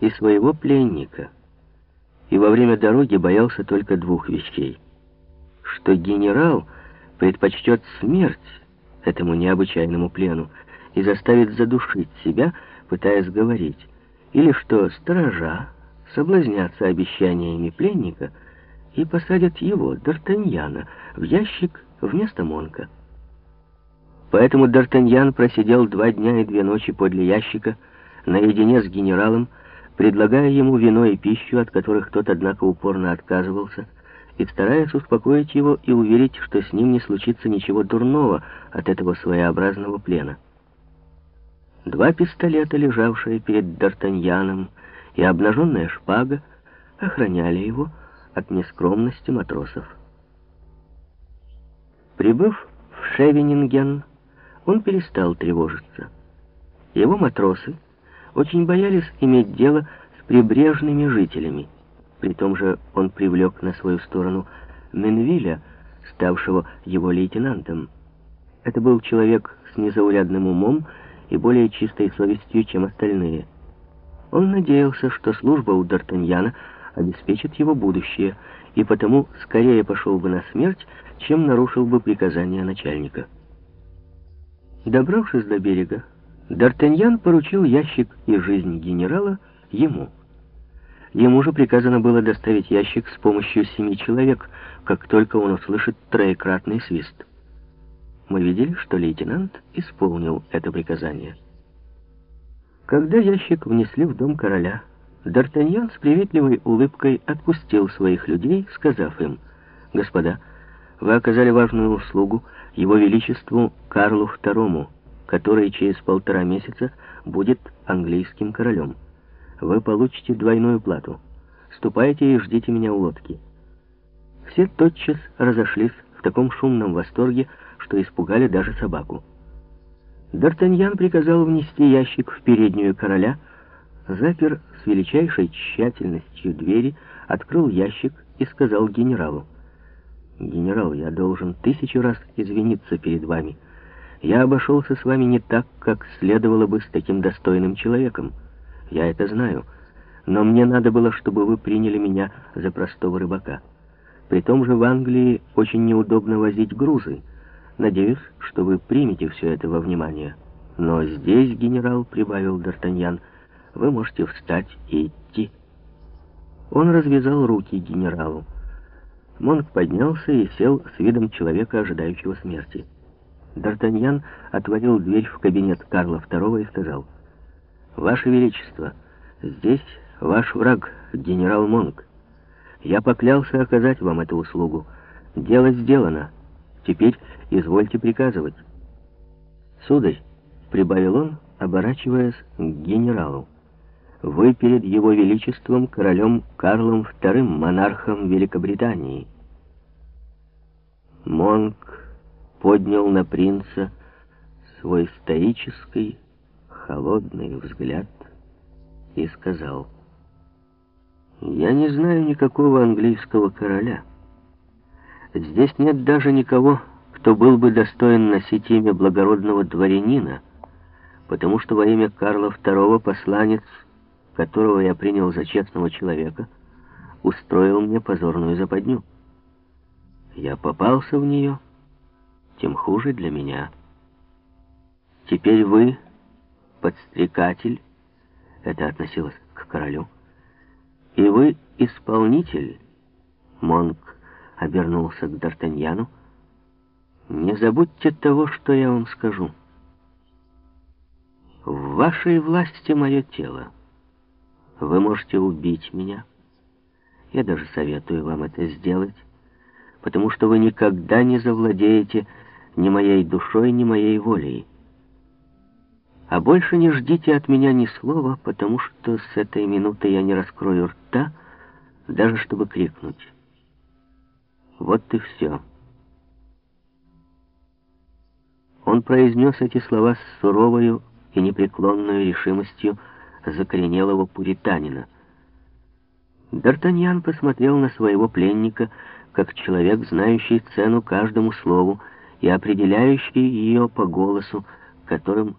и своего пленника, и во время дороги боялся только двух вещей. Что генерал предпочтет смерть этому необычайному плену и заставит задушить себя, пытаясь говорить, или что сторожа соблазнятся обещаниями пленника и посадят его, Д'Артаньяна, в ящик вместо Монка. Поэтому Д'Артаньян просидел два дня и две ночи подле ящика, наедине с генералом, предлагая ему вино и пищу, от которых тот, однако, упорно отказывался, и стараясь успокоить его и уверить, что с ним не случится ничего дурного от этого своеобразного плена. Два пистолета, лежавшие перед Д'Артаньяном, и обнаженная шпага охраняли его от нескромности матросов. Прибыв в Шевенинген, он перестал тревожиться. Его матросы очень боялись иметь дело с прибрежными жителями. При том же он привлек на свою сторону Менвиля, ставшего его лейтенантом. Это был человек с незаурядным умом и более чистой совестью, чем остальные. Он надеялся, что служба у Д'Артаньяна обеспечит его будущее, и потому скорее пошел бы на смерть, чем нарушил бы приказания начальника. Добравшись до берега, Д'Артаньян поручил ящик и жизнь генерала ему. Ему же приказано было доставить ящик с помощью семи человек, как только он услышит троекратный свист. Мы видели, что лейтенант исполнил это приказание. Когда ящик внесли в дом короля, Д'Артаньян с приветливой улыбкой отпустил своих людей, сказав им, «Господа, вы оказали важную услугу его величеству Карлу II, который через полтора месяца будет английским королем. Вы получите двойную плату. Ступайте и ждите меня у лодки». Все тотчас разошлись в таком шумном восторге, что испугали даже собаку. Д'Артаньян приказал внести ящик в переднюю короля, запер с величайшей тщательностью двери, открыл ящик и сказал генералу, «Генерал, я должен тысячу раз извиниться перед вами. Я обошелся с вами не так, как следовало бы с таким достойным человеком. Я это знаю, но мне надо было, чтобы вы приняли меня за простого рыбака. При том же в Англии очень неудобно возить грузы». Надеюсь, что вы примете все это во внимание. Но здесь, генерал, — прибавил Д'Артаньян, — вы можете встать и идти. Он развязал руки генералу. Монк поднялся и сел с видом человека, ожидающего смерти. Д'Артаньян отворил дверь в кабинет Карла II и сказал, «Ваше Величество, здесь ваш враг, генерал Монк. Я поклялся оказать вам эту услугу. Дело сделано». Теперь извольте приказывать. Сударь, прибавил он, оборачиваясь к генералу, вы перед его величеством королем Карлом II, монархом Великобритании. Монк поднял на принца свой стоический, холодный взгляд и сказал, «Я не знаю никакого английского короля». Здесь нет даже никого, кто был бы достоин носить имя благородного дворянина, потому что во имя Карла II посланец, которого я принял за честного человека, устроил мне позорную западню. Я попался в нее, тем хуже для меня. Теперь вы, подстрекатель, это относилось к королю, и вы, исполнитель, Монк, обернулся к Д'Артаньяну. «Не забудьте того, что я вам скажу. В вашей власти мое тело. Вы можете убить меня. Я даже советую вам это сделать, потому что вы никогда не завладеете ни моей душой, ни моей волей. А больше не ждите от меня ни слова, потому что с этой минуты я не раскрою рта, даже чтобы крикнуть». Вот и все. Он произнес эти слова с суровою и непреклонной решимостью закоренелого пуританина. Д'Артаньян посмотрел на своего пленника, как человек, знающий цену каждому слову и определяющий ее по голосу, которым